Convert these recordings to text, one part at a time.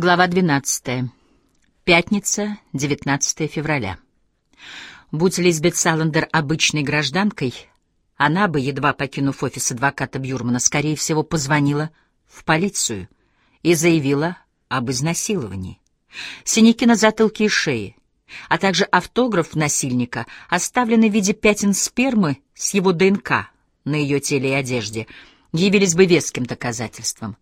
Глава 12. Пятница, 19 февраля. Будь Лизбет Саландер обычной гражданкой, она бы, едва покинув офис адвоката Бюрмана, скорее всего, позвонила в полицию и заявила об изнасиловании. Синяки на затылке и шее, а также автограф насильника, оставленный в виде пятен спермы с его ДНК на ее теле и одежде, явились бы веским доказательством.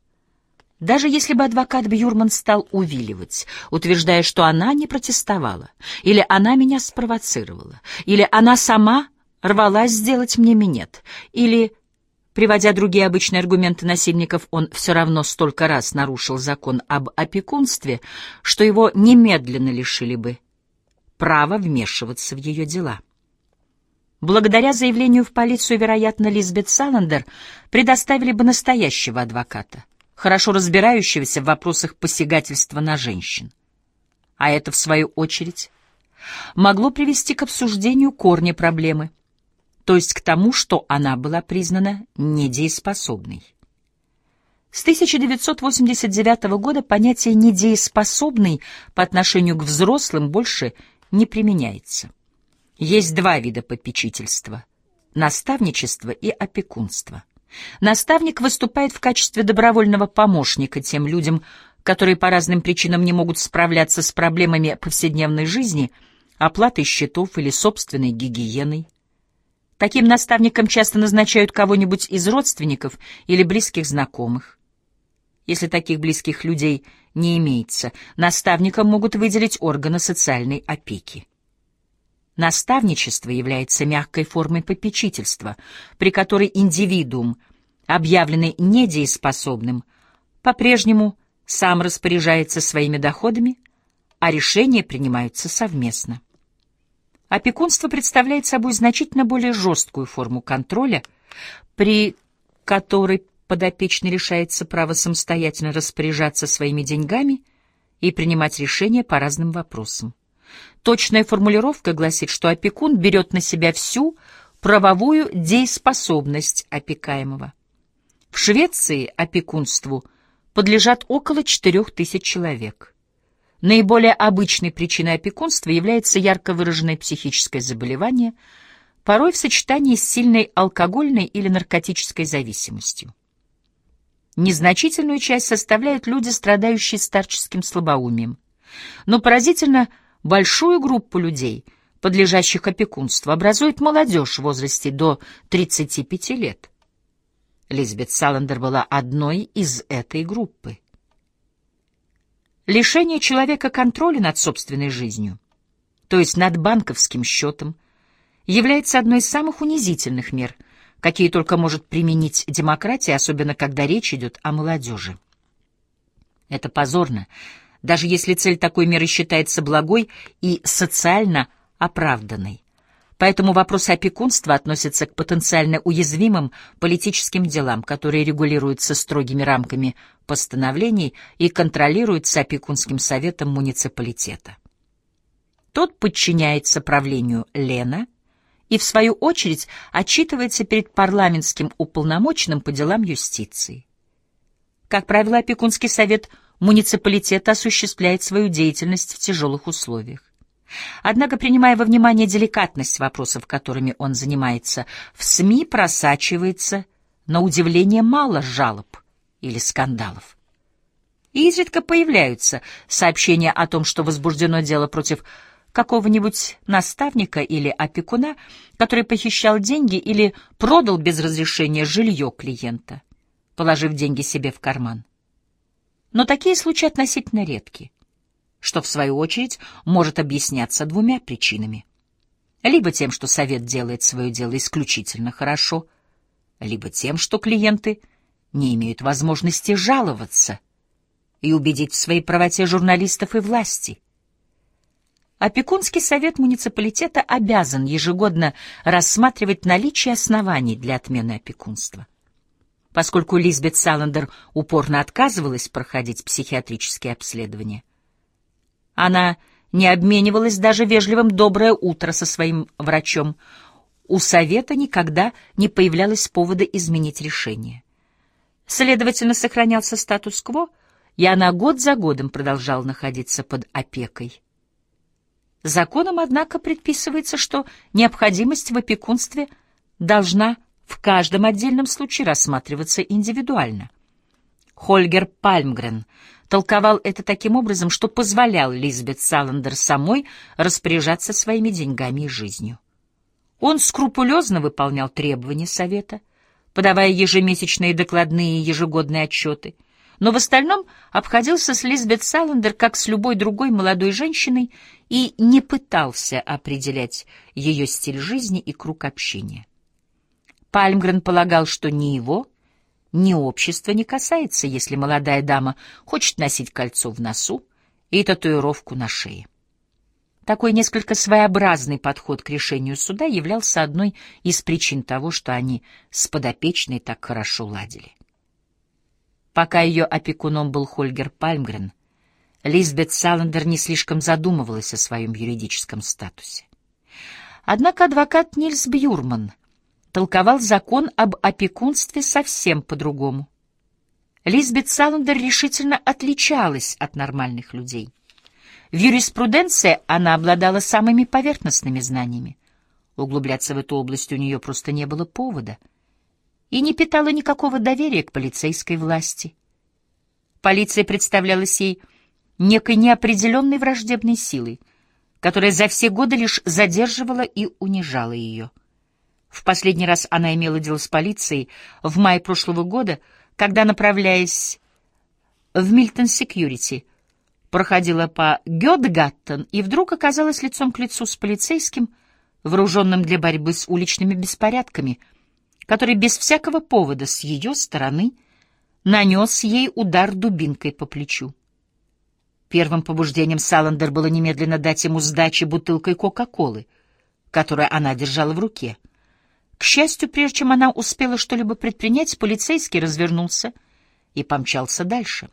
Даже если бы адвокат Бьюрман стал увиливать, утверждая, что она не протестовала, или она меня спровоцировала, или она сама рвалась сделать мне минет, или, приводя другие обычные аргументы насильников, он все равно столько раз нарушил закон об опекунстве, что его немедленно лишили бы права вмешиваться в ее дела. Благодаря заявлению в полицию, вероятно, Лизбет Саландер предоставили бы настоящего адвоката — хорошо разбирающегося в вопросах посягательства на женщин. А это, в свою очередь, могло привести к обсуждению корня проблемы, то есть к тому, что она была признана недееспособной. С 1989 года понятие «недееспособный» по отношению к взрослым больше не применяется. Есть два вида попечительства — наставничество и опекунство — Наставник выступает в качестве добровольного помощника тем людям, которые по разным причинам не могут справляться с проблемами повседневной жизни, оплатой счетов или собственной гигиеной. Таким наставникам часто назначают кого-нибудь из родственников или близких знакомых. Если таких близких людей не имеется, наставникам могут выделить органы социальной опеки. Наставничество является мягкой формой попечительства, при которой индивидуум, объявленный недееспособным, по-прежнему сам распоряжается своими доходами, а решения принимаются совместно. Опекунство представляет собой значительно более жесткую форму контроля, при которой подопечный решается право самостоятельно распоряжаться своими деньгами и принимать решения по разным вопросам. Точная формулировка гласит, что опекун берет на себя всю правовую дееспособность опекаемого. В Швеции опекунству подлежат около 4000 человек. Наиболее обычной причиной опекунства является ярко выраженное психическое заболевание, порой в сочетании с сильной алкогольной или наркотической зависимостью. Незначительную часть составляют люди, страдающие старческим слабоумием. Но поразительно – Большую группу людей, подлежащих опекунству, образует молодежь в возрасте до 35 лет. Лизбет Саландер была одной из этой группы. Лишение человека контроля над собственной жизнью, то есть над банковским счетом, является одной из самых унизительных мер, какие только может применить демократия, особенно когда речь идет о молодежи. Это позорно, даже если цель такой меры считается благой и социально оправданной. Поэтому вопрос опекунства относится к потенциально уязвимым политическим делам, которые регулируются строгими рамками постановлений и контролируются опекунским советом муниципалитета. Тот подчиняется правлению Лена и, в свою очередь, отчитывается перед парламентским уполномоченным по делам юстиции. Как правило, опекунский совет – муниципалитет осуществляет свою деятельность в тяжелых условиях. Однако, принимая во внимание деликатность вопросов, которыми он занимается, в СМИ просачивается, на удивление, мало жалоб или скандалов. И изредка появляются сообщения о том, что возбуждено дело против какого-нибудь наставника или опекуна, который похищал деньги или продал без разрешения жилье клиента, положив деньги себе в карман. Но такие случаи относительно редки, что, в свою очередь, может объясняться двумя причинами. Либо тем, что совет делает свое дело исключительно хорошо, либо тем, что клиенты не имеют возможности жаловаться и убедить в своей правоте журналистов и власти. Опекунский совет муниципалитета обязан ежегодно рассматривать наличие оснований для отмены опекунства. Поскольку Лизбет Саландер упорно отказывалась проходить психиатрические обследования, она не обменивалась даже вежливым «доброе утро» со своим врачом. У совета никогда не появлялось повода изменить решение. Следовательно, сохранялся статус-кво, и она год за годом продолжала находиться под опекой. Законом, однако, предписывается, что необходимость в опекунстве должна в каждом отдельном случае рассматриваться индивидуально. Хольгер Пальмгрен толковал это таким образом, что позволял Лизбет Саландер самой распоряжаться своими деньгами и жизнью. Он скрупулезно выполнял требования совета, подавая ежемесячные докладные и ежегодные отчеты, но в остальном обходился с Лизбет Саландер как с любой другой молодой женщиной и не пытался определять ее стиль жизни и круг общения. Пальмгрен полагал, что ни его, ни общества не касается, если молодая дама хочет носить кольцо в носу и татуировку на шее. Такой несколько своеобразный подход к решению суда являлся одной из причин того, что они с подопечной так хорошо ладили. Пока ее опекуном был Хольгер Пальмгрен, Лизбет Саландер не слишком задумывалась о своем юридическом статусе. Однако адвокат Нильс Бьюрман — толковал закон об опекунстве совсем по-другому. Лизбет Саландер решительно отличалась от нормальных людей. В юриспруденции она обладала самыми поверхностными знаниями. Углубляться в эту область у нее просто не было повода. И не питала никакого доверия к полицейской власти. Полиция представлялась ей некой неопределенной враждебной силой, которая за все годы лишь задерживала и унижала ее. В последний раз она имела дело с полицией в мае прошлого года, когда, направляясь в Мильтон Секьюрити, проходила по Гёдгаттен и вдруг оказалась лицом к лицу с полицейским, вооруженным для борьбы с уличными беспорядками, который без всякого повода с ее стороны нанес ей удар дубинкой по плечу. Первым побуждением Саландер было немедленно дать ему сдачи бутылкой Кока-Колы, которую она держала в руке — к счастью, прежде чем она успела что-либо предпринять, полицейский развернулся и помчался дальше.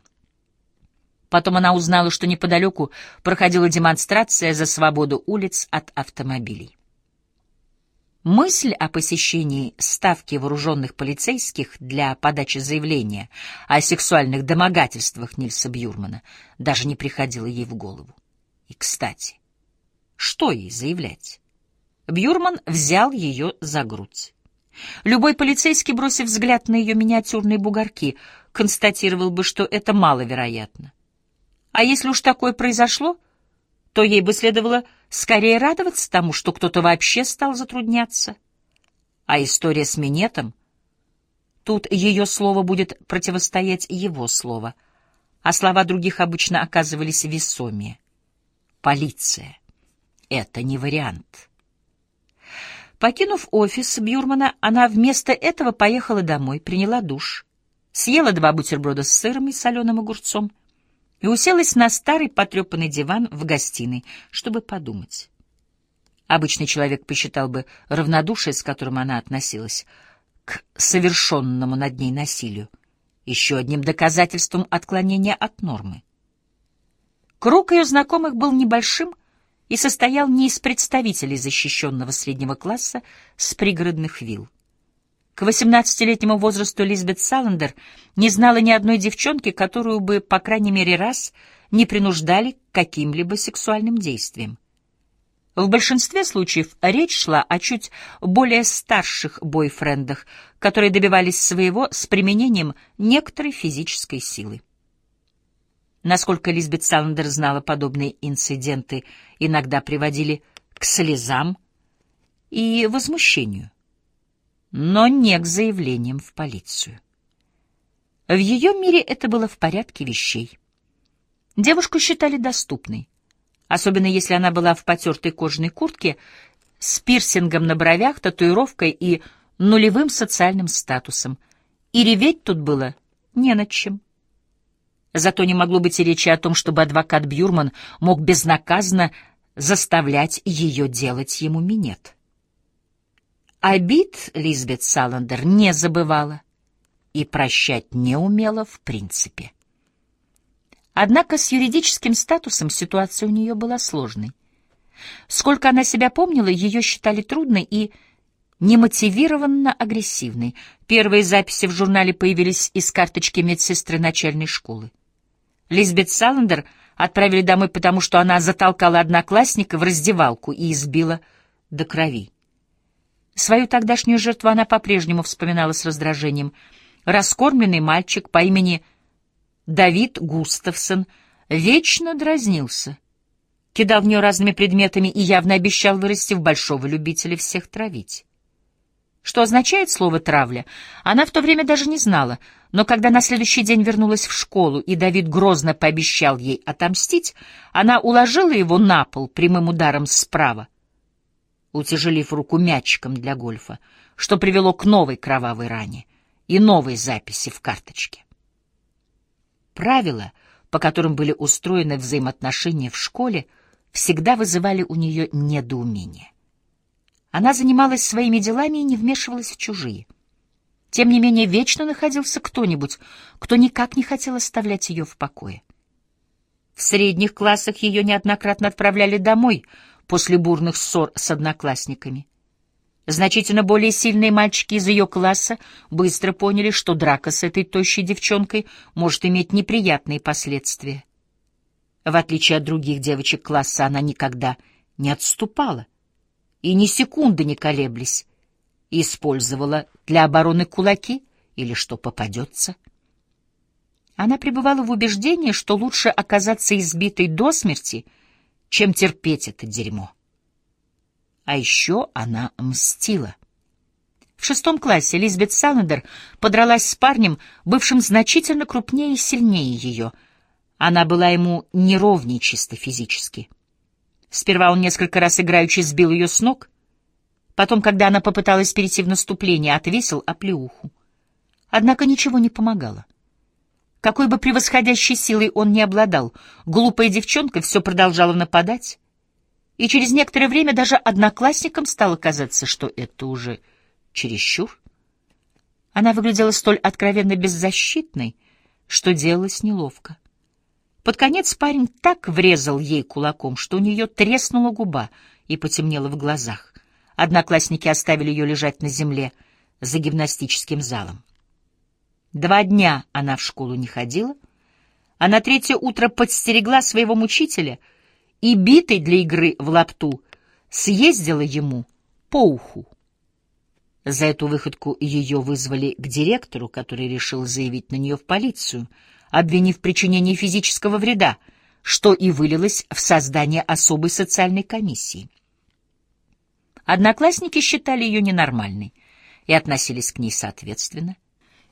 Потом она узнала, что неподалеку проходила демонстрация за свободу улиц от автомобилей. Мысль о посещении ставки вооруженных полицейских для подачи заявления о сексуальных домогательствах Нильса Бьюрмана даже не приходила ей в голову. И, кстати, что ей заявлять? Бьюрман взял ее за грудь. Любой полицейский, бросив взгляд на ее миниатюрные бугорки, констатировал бы, что это маловероятно. А если уж такое произошло, то ей бы следовало скорее радоваться тому, что кто-то вообще стал затрудняться. А история с минетом... Тут ее слово будет противостоять его слову, а слова других обычно оказывались весомее. Полиция — это не вариант. Покинув офис Бьюрмана, она вместо этого поехала домой, приняла душ, съела два бутерброда с сыром и соленым огурцом и уселась на старый потрепанный диван в гостиной, чтобы подумать. Обычный человек посчитал бы равнодушие, с которым она относилась к совершенному над ней насилию, еще одним доказательством отклонения от нормы. Круг ее знакомых был небольшим, и состоял не из представителей защищенного среднего класса с пригородных вилл. К 18-летнему возрасту Лизбет Саландер не знала ни одной девчонки, которую бы, по крайней мере, раз не принуждали к каким-либо сексуальным действиям. В большинстве случаев речь шла о чуть более старших бойфрендах, которые добивались своего с применением некоторой физической силы. Насколько Лизбет Саландер знала, подобные инциденты иногда приводили к слезам и возмущению, но не к заявлениям в полицию. В ее мире это было в порядке вещей. Девушку считали доступной, особенно если она была в потертой кожаной куртке с пирсингом на бровях, татуировкой и нулевым социальным статусом, и реветь тут было не над чем. Зато не могло быть и речи о том, чтобы адвокат Бьюрман мог безнаказанно заставлять ее делать ему минет. Обид Лизбет Саландер не забывала и прощать не умела в принципе. Однако с юридическим статусом ситуация у нее была сложной. Сколько она себя помнила, ее считали трудной и немотивированно агрессивной. Первые записи в журнале появились из карточки медсестры начальной школы. Лизбет Саландер отправили домой, потому что она затолкала одноклассника в раздевалку и избила до крови. Свою тогдашнюю жертву она по-прежнему вспоминала с раздражением. Раскормленный мальчик по имени Давид Густавсон вечно дразнился, кидал в нее разными предметами и явно обещал вырасти в большого любителя всех травить. Что означает слово «травля», она в то время даже не знала, но когда на следующий день вернулась в школу, и Давид грозно пообещал ей отомстить, она уложила его на пол прямым ударом справа, утяжелив руку мячиком для гольфа, что привело к новой кровавой ране и новой записи в карточке. Правила, по которым были устроены взаимоотношения в школе, всегда вызывали у нее недоумение. Она занималась своими делами и не вмешивалась в чужие. Тем не менее, вечно находился кто-нибудь, кто никак не хотел оставлять ее в покое. В средних классах ее неоднократно отправляли домой после бурных ссор с одноклассниками. Значительно более сильные мальчики из ее класса быстро поняли, что драка с этой тощей девчонкой может иметь неприятные последствия. В отличие от других девочек класса, она никогда не отступала и ни секунды не колеблясь, использовала для обороны кулаки или что попадется. Она пребывала в убеждении, что лучше оказаться избитой до смерти, чем терпеть это дерьмо. А еще она мстила. В шестом классе Лизбет Саландер подралась с парнем, бывшим значительно крупнее и сильнее ее. Она была ему неровней чисто физически. Сперва он несколько раз играючи сбил ее с ног, потом, когда она попыталась перейти в наступление, отвесил оплеуху. Однако ничего не помогало. Какой бы превосходящей силой он ни обладал, глупая девчонка все продолжала нападать, и через некоторое время даже одноклассникам стало казаться, что это уже чересчур. Она выглядела столь откровенно беззащитной, что делалось неловко. Под конец парень так врезал ей кулаком, что у нее треснула губа и потемнело в глазах. Одноклассники оставили ее лежать на земле за гимнастическим залом. Два дня она в школу не ходила, а на третье утро подстерегла своего мучителя и, битой для игры в лапту, съездила ему по уху. За эту выходку ее вызвали к директору, который решил заявить на нее в полицию — обвинив в причинении физического вреда, что и вылилось в создание особой социальной комиссии. Одноклассники считали ее ненормальной и относились к ней соответственно.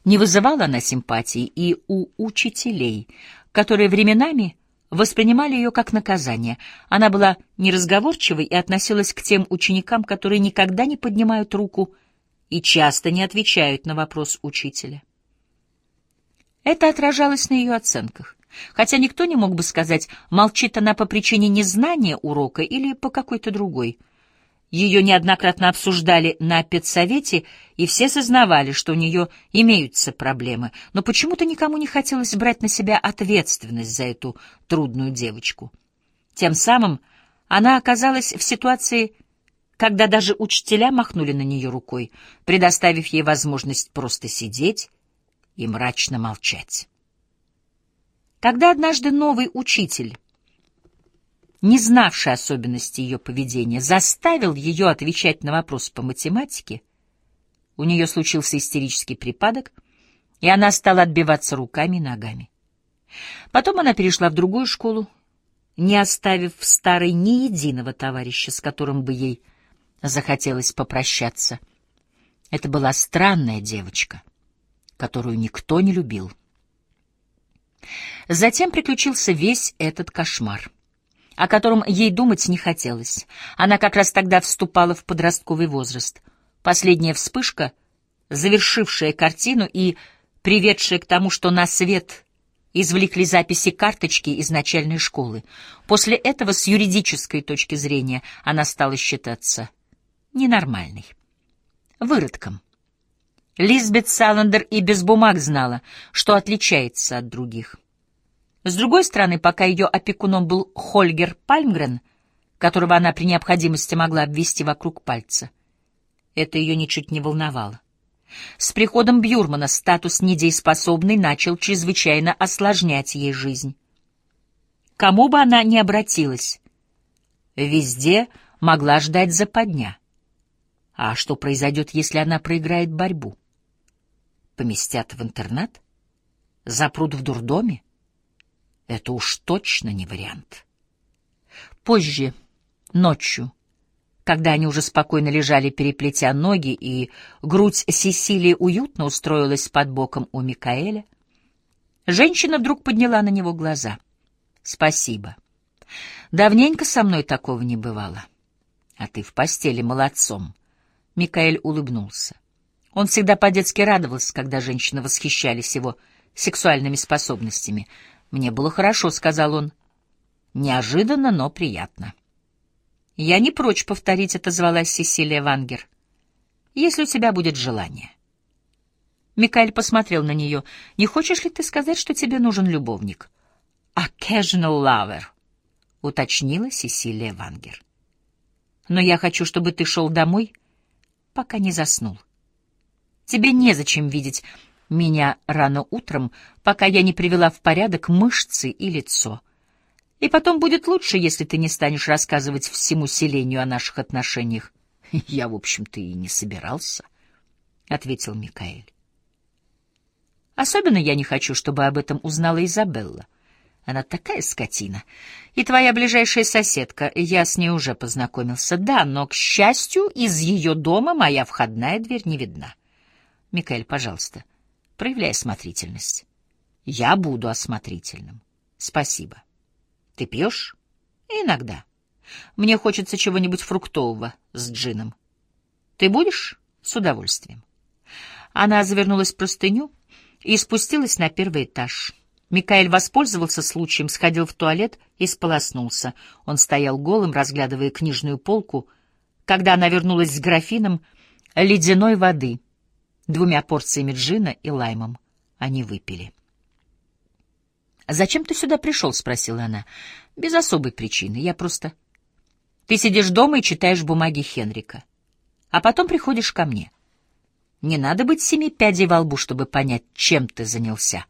Не вызывала она симпатии и у учителей, которые временами воспринимали ее как наказание. Она была неразговорчивой и относилась к тем ученикам, которые никогда не поднимают руку и часто не отвечают на вопрос учителя. Это отражалось на ее оценках. Хотя никто не мог бы сказать, молчит она по причине незнания урока или по какой-то другой. Ее неоднократно обсуждали на педсовете, и все сознавали, что у нее имеются проблемы, но почему-то никому не хотелось брать на себя ответственность за эту трудную девочку. Тем самым она оказалась в ситуации, когда даже учителя махнули на нее рукой, предоставив ей возможность просто сидеть и мрачно молчать. Когда однажды новый учитель, не знавший особенностей ее поведения, заставил ее отвечать на вопрос по математике, у нее случился истерический припадок, и она стала отбиваться руками и ногами. Потом она перешла в другую школу, не оставив в старой ни единого товарища, с которым бы ей захотелось попрощаться. Это была странная девочка — которую никто не любил. Затем приключился весь этот кошмар, о котором ей думать не хотелось. Она как раз тогда вступала в подростковый возраст. Последняя вспышка, завершившая картину и приведшая к тому, что на свет извлекли записи карточки из начальной школы. После этого, с юридической точки зрения, она стала считаться ненормальной, выродком. Лизбет Саландер и без бумаг знала, что отличается от других. С другой стороны, пока ее опекуном был Хольгер Пальмгрен, которого она при необходимости могла обвести вокруг пальца, это ее ничуть не волновало. С приходом Бьюрмана статус недееспособный начал чрезвычайно осложнять ей жизнь. кому бы она ни обратилась, везде могла ждать западня. А что произойдет, если она проиграет борьбу? Поместят в интернат? Запрут в дурдоме? Это уж точно не вариант. Позже, ночью, когда они уже спокойно лежали, переплетя ноги, и грудь Сесилии уютно устроилась под боком у Микаэля, женщина вдруг подняла на него глаза. «Спасибо. Давненько со мной такого не бывало. А ты в постели молодцом». Микаэль улыбнулся. Он всегда по-детски радовался, когда женщины восхищались его сексуальными способностями. «Мне было хорошо», — сказал он. «Неожиданно, но приятно». «Я не прочь повторить», — это звалась Сесилия Вангер. «Если у тебя будет желание». Микаэль посмотрел на нее. «Не хочешь ли ты сказать, что тебе нужен любовник?» «Occasional lover», — уточнила Сесилия Вангер. «Но я хочу, чтобы ты шел домой, пока не заснул. Тебе незачем видеть меня рано утром, пока я не привела в порядок мышцы и лицо. И потом будет лучше, если ты не станешь рассказывать всему селению о наших отношениях. — Я, в общем-то, и не собирался, — ответил Микаэль. Особенно я не хочу, чтобы об этом узнала Изабелла. Она такая скотина. И твоя ближайшая соседка, я с ней уже познакомился. Да, но, к счастью, из ее дома моя входная дверь не видна. Микаэль, пожалуйста, проявляй осмотрительность. Я буду осмотрительным. Спасибо. Ты пьешь? Иногда. Мне хочется чего-нибудь фруктового с джином. Ты будешь? С удовольствием. Она завернулась в простыню и спустилась на первый этаж. Микаэль воспользовался случаем, сходил в туалет и сполоснулся. Он стоял голым, разглядывая книжную полку, когда она вернулась с графином ледяной воды, двумя порциями джина и лаймом. Они выпили. «Зачем ты сюда пришел?» — спросила она. «Без особой причины. Я просто...» «Ты сидишь дома и читаешь бумаги Хенрика, а потом приходишь ко мне. Не надо быть семи пядей во лбу, чтобы понять, чем ты занялся».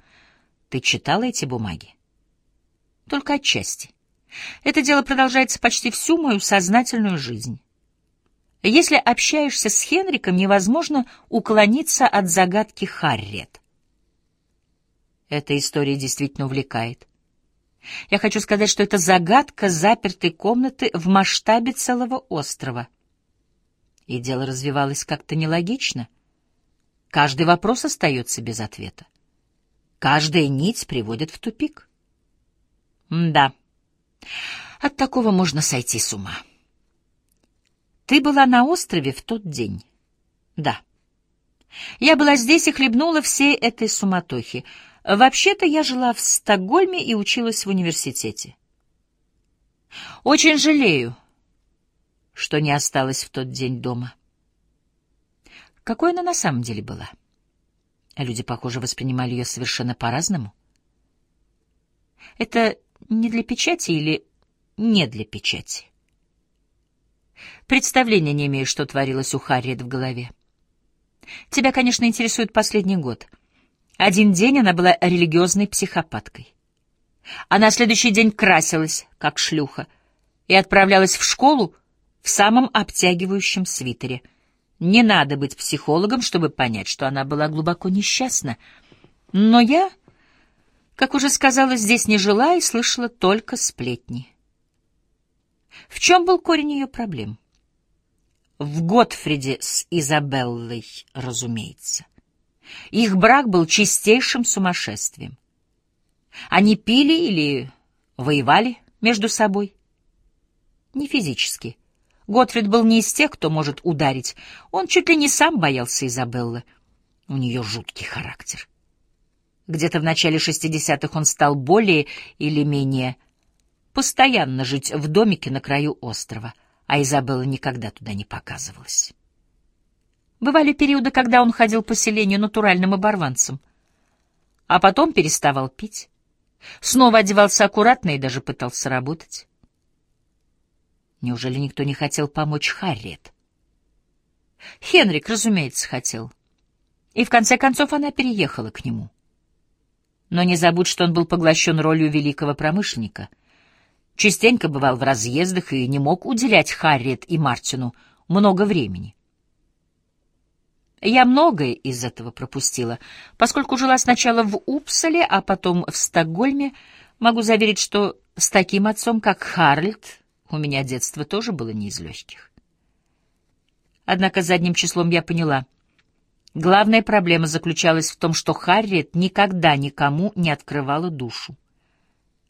Ты читала эти бумаги? Только отчасти. Это дело продолжается почти всю мою сознательную жизнь. Если общаешься с Хенриком, невозможно уклониться от загадки Харриет. Эта история действительно увлекает. Я хочу сказать, что это загадка запертой комнаты в масштабе целого острова. И дело развивалось как-то нелогично. Каждый вопрос остается без ответа. Каждая нить приводит в тупик. да, от такого можно сойти с ума. Ты была на острове в тот день? Да. Я была здесь и хлебнула всей этой суматохи. Вообще-то я жила в Стокгольме и училась в университете. Очень жалею, что не осталась в тот день дома. Какой она на самом деле была? — Люди, похоже, воспринимали ее совершенно по-разному. Это не для печати или не для печати? Представления не имею, что творилось у Харриет в голове. Тебя, конечно, интересует последний год. Один день она была религиозной психопаткой. А на следующий день красилась, как шлюха, и отправлялась в школу в самом обтягивающем свитере — не надо быть психологом, чтобы понять, что она была глубоко несчастна. Но я, как уже сказала, здесь не жила и слышала только сплетни. В чем был корень ее проблем? В Готфриде с Изабеллой, разумеется. Их брак был чистейшим сумасшествием. Они пили или воевали между собой? Не физически, Готфрид был не из тех, кто может ударить. Он чуть ли не сам боялся Изабеллы. У нее жуткий характер. Где-то в начале шестидесятых он стал более или менее постоянно жить в домике на краю острова, а Изабелла никогда туда не показывалась. Бывали периоды, когда он ходил по селению натуральным оборванцем, а потом переставал пить, снова одевался аккуратно и даже пытался работать. Неужели никто не хотел помочь Харриет? Хенрик, разумеется, хотел. И в конце концов она переехала к нему. Но не забудь, что он был поглощен ролью великого промышленника. Частенько бывал в разъездах и не мог уделять Харриет и Мартину много времени. Я многое из этого пропустила, поскольку жила сначала в Упсале, а потом в Стокгольме. Могу заверить, что с таким отцом, как Харльд, у меня детство тоже было не из легких. Однако задним числом я поняла. Главная проблема заключалась в том, что Харриет никогда никому не открывала душу.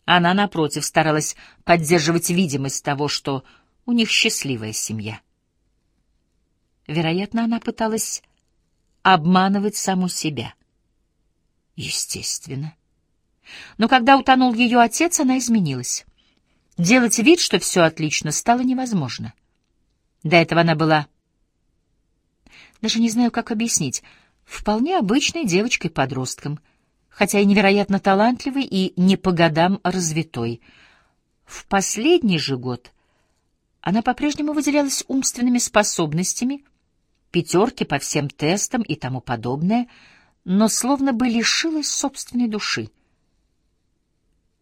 Она, напротив, старалась поддерживать видимость того, что у них счастливая семья. Вероятно, она пыталась обманывать саму себя. Естественно. Но когда утонул ее отец, она изменилась. Делать вид, что все отлично, стало невозможно. До этого она была... Даже не знаю, как объяснить. Вполне обычной девочкой-подростком, хотя и невероятно талантливой и не по годам развитой. В последний же год она по-прежнему выделялась умственными способностями, пятерки по всем тестам и тому подобное, но словно бы лишилась собственной души.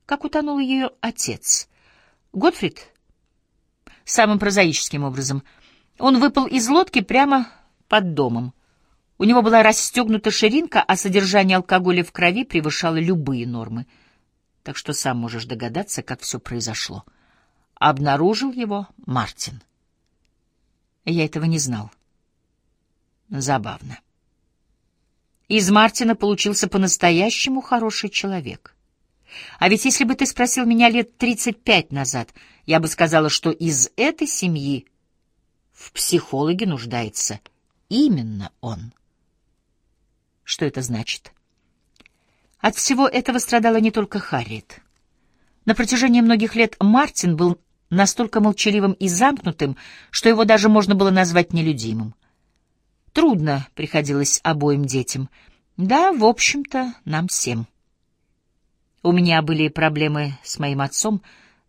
Как утонул ее отец. Готфрид? Самым прозаическим образом. Он выпал из лодки прямо под домом. У него была расстегнута ширинка, а содержание алкоголя в крови превышало любые нормы. Так что сам можешь догадаться, как все произошло. Обнаружил его Мартин. Я этого не знал. Забавно. Из Мартина получился по-настоящему хороший человек. А ведь если бы ты спросил меня лет тридцать пять назад, я бы сказала, что из этой семьи в психологе нуждается именно он. Что это значит? От всего этого страдала не только Харриет. На протяжении многих лет Мартин был настолько молчаливым и замкнутым, что его даже можно было назвать нелюдимым. Трудно приходилось обоим детям. Да, в общем-то, нам всем. У меня были проблемы с моим отцом.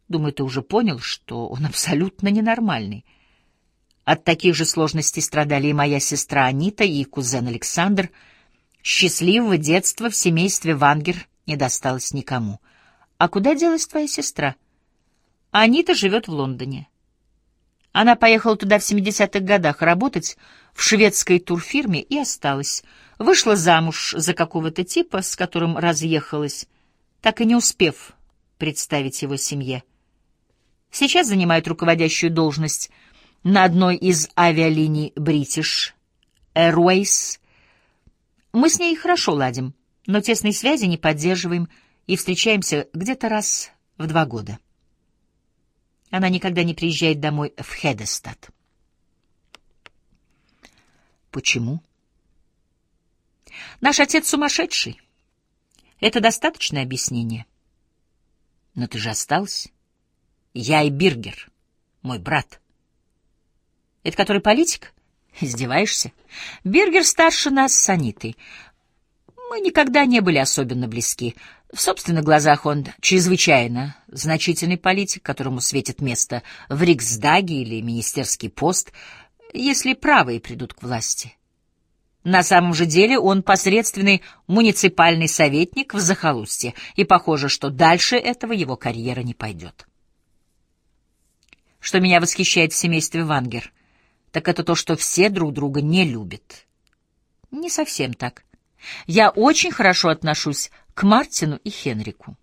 Думаю, ты уже понял, что он абсолютно ненормальный. От таких же сложностей страдали и моя сестра Анита, и кузен Александр. Счастливого детства в семействе Вангер не досталось никому. А куда делась твоя сестра? Анита живет в Лондоне. Она поехала туда в 70-х годах работать в шведской турфирме и осталась. Вышла замуж за какого-то типа, с которым разъехалась, так и не успев представить его семье. Сейчас занимает руководящую должность на одной из авиалиний British Airways. Мы с ней хорошо ладим, но тесной связи не поддерживаем и встречаемся где-то раз в два года. Она никогда не приезжает домой в Хедестад. Почему? Наш отец сумасшедший. Это достаточное объяснение. Но ты же осталась. Я и Биргер, мой брат. Это который политик? Издеваешься? Биргер старше нас с Анитой. Мы никогда не были особенно близки. В собственных глазах он чрезвычайно значительный политик, которому светит место в Риксдаге или министерский пост, если правые придут к власти. На самом же деле он посредственный муниципальный советник в захолустье, и похоже, что дальше этого его карьера не пойдет. Что меня восхищает в семействе Вангер, так это то, что все друг друга не любят. Не совсем так. Я очень хорошо отношусь к Мартину и Хенрику.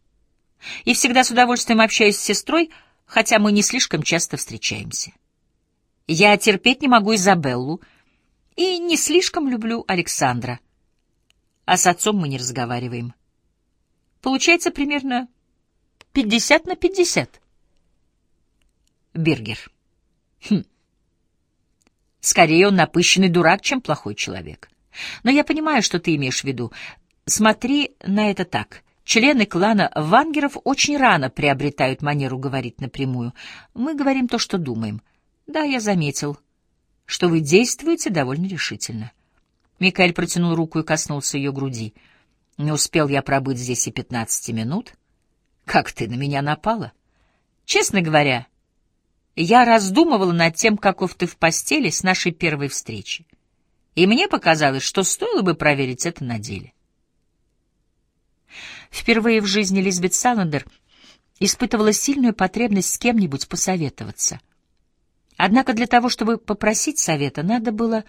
И всегда с удовольствием общаюсь с сестрой, хотя мы не слишком часто встречаемся. Я терпеть не могу Изабеллу и не слишком люблю Александра. А с отцом мы не разговариваем. Получается примерно пятьдесят на пятьдесят. Бергер. Хм. Скорее он напыщенный дурак, чем плохой человек. Но я понимаю, что ты имеешь в виду. Смотри на это так. Члены клана Вангеров очень рано приобретают манеру говорить напрямую. Мы говорим то, что думаем. Да, я заметил, что вы действуете довольно решительно. Микаэль протянул руку и коснулся ее груди. Не успел я пробыть здесь и пятнадцати минут. Как ты на меня напала? Честно говоря, я раздумывала над тем, каков ты в постели с нашей первой встречи и мне показалось, что стоило бы проверить это на деле. Впервые в жизни Лизбет Саландер испытывала сильную потребность с кем-нибудь посоветоваться. Однако для того, чтобы попросить совета, надо было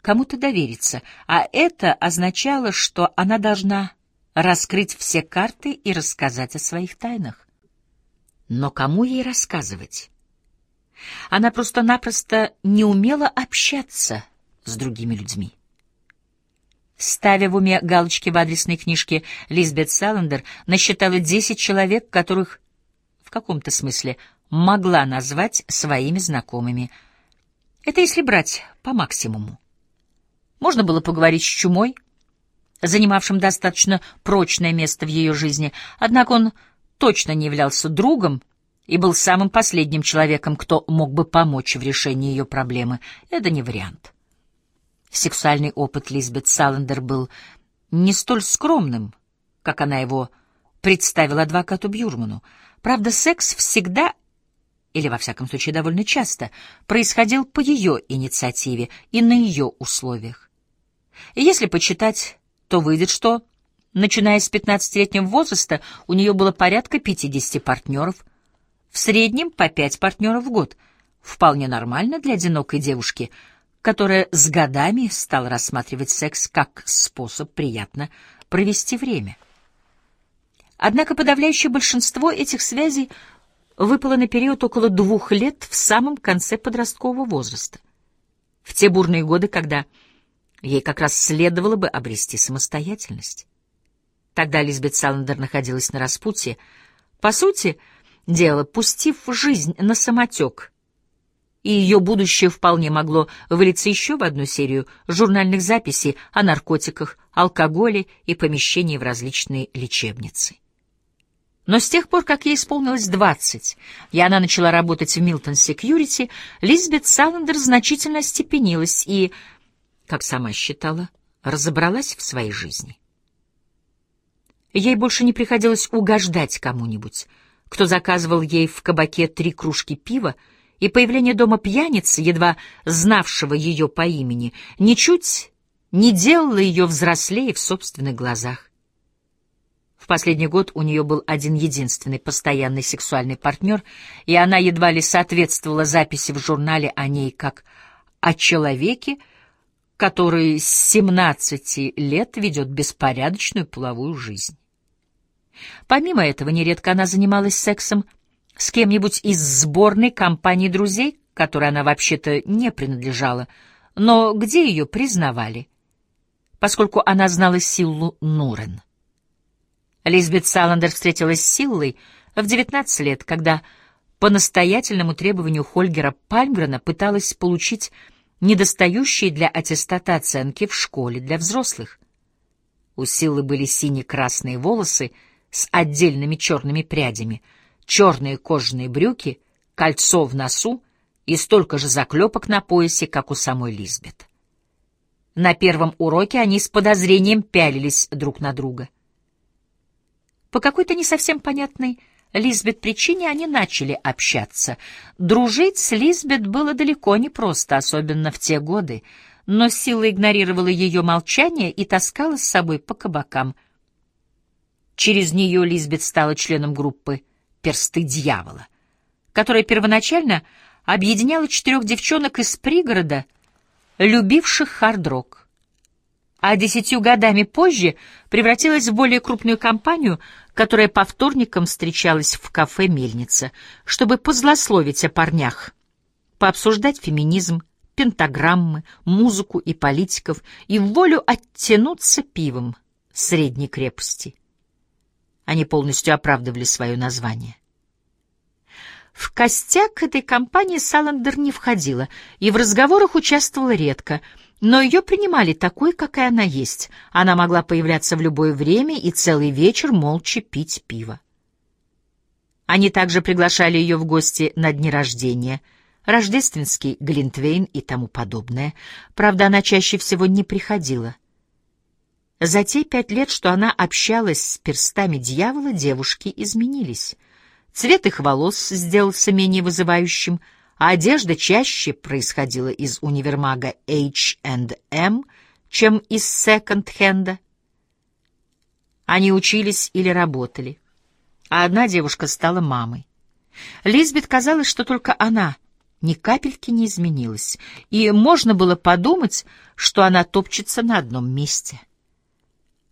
кому-то довериться, а это означало, что она должна раскрыть все карты и рассказать о своих тайнах. Но кому ей рассказывать? Она просто-напросто не умела общаться с другими людьми. Ставя в уме галочки в адресной книжке, Лизбет Саландер насчитала десять человек, которых в каком-то смысле могла назвать своими знакомыми. Это если брать по максимуму. Можно было поговорить с Чумой, занимавшим достаточно прочное место в ее жизни, однако он точно не являлся другом и был самым последним человеком, кто мог бы помочь в решении ее проблемы. Это не вариант. Сексуальный опыт Лизбет Саландер был не столь скромным, как она его представила адвокату Бьюрману. Правда, секс всегда, или во всяком случае довольно часто, происходил по ее инициативе и на ее условиях. И если почитать, то выйдет, что, начиная с 15-летнего возраста, у нее было порядка 50 партнеров, в среднем по 5 партнеров в год. Вполне нормально для одинокой девушки, которая с годами стала рассматривать секс как способ приятно провести время. Однако подавляющее большинство этих связей выпало на период около двух лет в самом конце подросткового возраста. В те бурные годы, когда Ей как раз следовало бы обрести самостоятельность. Тогда Лизбет Саландер находилась на распутье, по сути дела, пустив жизнь на самотек, и ее будущее вполне могло вылиться еще в одну серию журнальных записей о наркотиках, алкоголе и помещении в различные лечебницы. Но с тех пор, как ей исполнилось двадцать, и она начала работать в Милтон Секьюрити, Лизбет Саландер значительно остепенилась и как сама считала, разобралась в своей жизни. Ей больше не приходилось угождать кому-нибудь, кто заказывал ей в кабаке три кружки пива, и появление дома пьяницы, едва знавшего ее по имени, ничуть не делало ее взрослее в собственных глазах. В последний год у нее был один единственный постоянный сексуальный партнер, и она едва ли соответствовала записи в журнале о ней как о человеке, который с 17 лет ведет беспорядочную половую жизнь. Помимо этого, нередко она занималась сексом с кем-нибудь из сборной компании друзей, которой она вообще-то не принадлежала, но где ее признавали, поскольку она знала Силлу Нурен. Лизбет Саландер встретилась с Силлой в 19 лет, когда по настоятельному требованию Хольгера Пальмгрена пыталась получить недостающие для аттестата оценки в школе для взрослых. У Силы были сине-красные волосы с отдельными черными прядями, черные кожаные брюки, кольцо в носу и столько же заклепок на поясе, как у самой Лизбет. На первом уроке они с подозрением пялились друг на друга. По какой-то не совсем понятной Лизбет причине они начали общаться. Дружить с Лизбет было далеко не просто, особенно в те годы, но Сила игнорировала ее молчание и таскала с собой по кабакам. Через нее Лизбет стала членом группы «Персты дьявола», которая первоначально объединяла четырех девчонок из пригорода, любивших хард-рок а десятью годами позже превратилась в более крупную компанию, которая по вторникам встречалась в кафе «Мельница», чтобы позлословить о парнях, пообсуждать феминизм, пентаграммы, музыку и политиков и в волю оттянуться пивом средней крепости. Они полностью оправдывали свое название. В костяк этой компании Саландер не входила и в разговорах участвовала редко — но ее принимали такой, какая она есть. Она могла появляться в любое время и целый вечер молча пить пиво. Они также приглашали ее в гости на дни рождения, рождественский глинтвейн и тому подобное. Правда, она чаще всего не приходила. За те пять лет, что она общалась с перстами дьявола, девушки изменились. Цвет их волос сделался менее вызывающим — а одежда чаще происходила из универмага H&M, чем из секонд-хенда. Они учились или работали. а одна девушка стала мамой. Лизбет казалось, что только она ни капельки не изменилась, и можно было подумать, что она топчется на одном месте.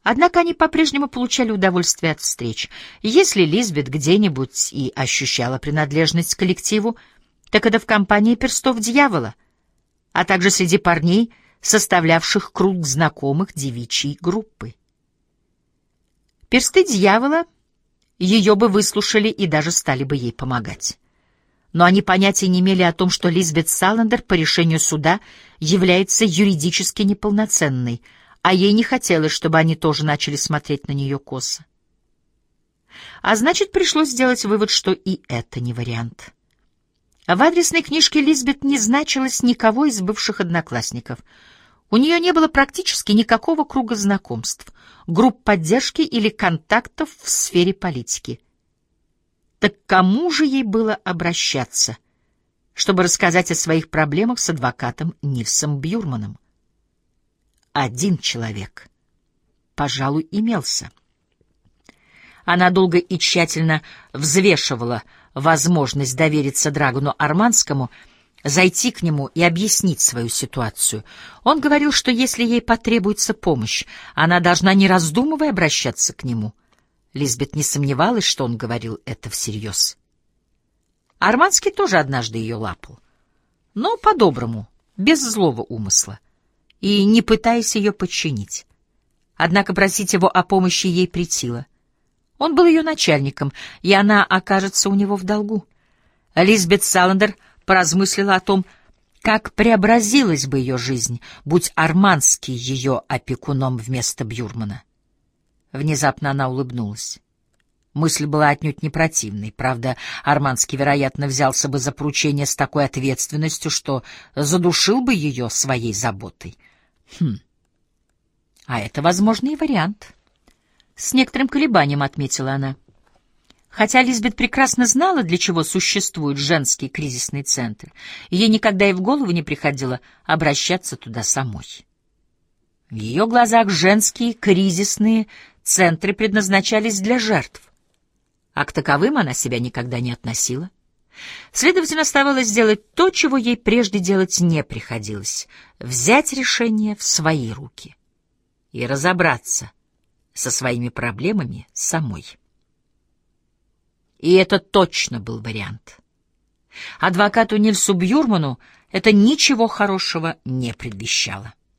Однако они по-прежнему получали удовольствие от встреч. Если Лизбет где-нибудь и ощущала принадлежность к коллективу, так это в компании перстов дьявола, а также среди парней, составлявших круг знакомых девичьей группы. Персты дьявола ее бы выслушали и даже стали бы ей помогать. Но они понятия не имели о том, что Лизбет Саландер по решению суда является юридически неполноценной, а ей не хотелось, чтобы они тоже начали смотреть на нее косо. А значит, пришлось сделать вывод, что и это не вариант. В адресной книжке Лизбет не значилось никого из бывших одноклассников. У нее не было практически никакого круга знакомств, групп поддержки или контактов в сфере политики. Так кому же ей было обращаться, чтобы рассказать о своих проблемах с адвокатом Нильсом Бьюрманом? Один человек, пожалуй, имелся. Она долго и тщательно взвешивала возможность довериться Драгону Арманскому, зайти к нему и объяснить свою ситуацию. Он говорил, что если ей потребуется помощь, она должна, не раздумывая, обращаться к нему. Лизбет не сомневалась, что он говорил это всерьез. Арманский тоже однажды ее лапал. Но по-доброму, без злого умысла, и не пытаясь ее подчинить. Однако просить его о помощи ей притило. Он был ее начальником, и она окажется у него в долгу. Лизбет Саландер поразмыслила о том, как преобразилась бы ее жизнь, будь Арманский ее опекуном вместо Бьюрмана. Внезапно она улыбнулась. Мысль была отнюдь не противной. Правда, Арманский, вероятно, взялся бы за поручение с такой ответственностью, что задушил бы ее своей заботой. Хм. А это возможный вариант. С некоторым колебанием отметила она. Хотя Лизбет прекрасно знала, для чего существует женский кризисный центр, ей никогда и в голову не приходило обращаться туда самой. В ее глазах женские кризисные центры предназначались для жертв, а к таковым она себя никогда не относила. Следовательно, оставалось сделать то, чего ей прежде делать не приходилось — взять решение в свои руки и разобраться — со своими проблемами самой. И это точно был вариант. Адвокату Нильсу Бьюрману это ничего хорошего не предвещало.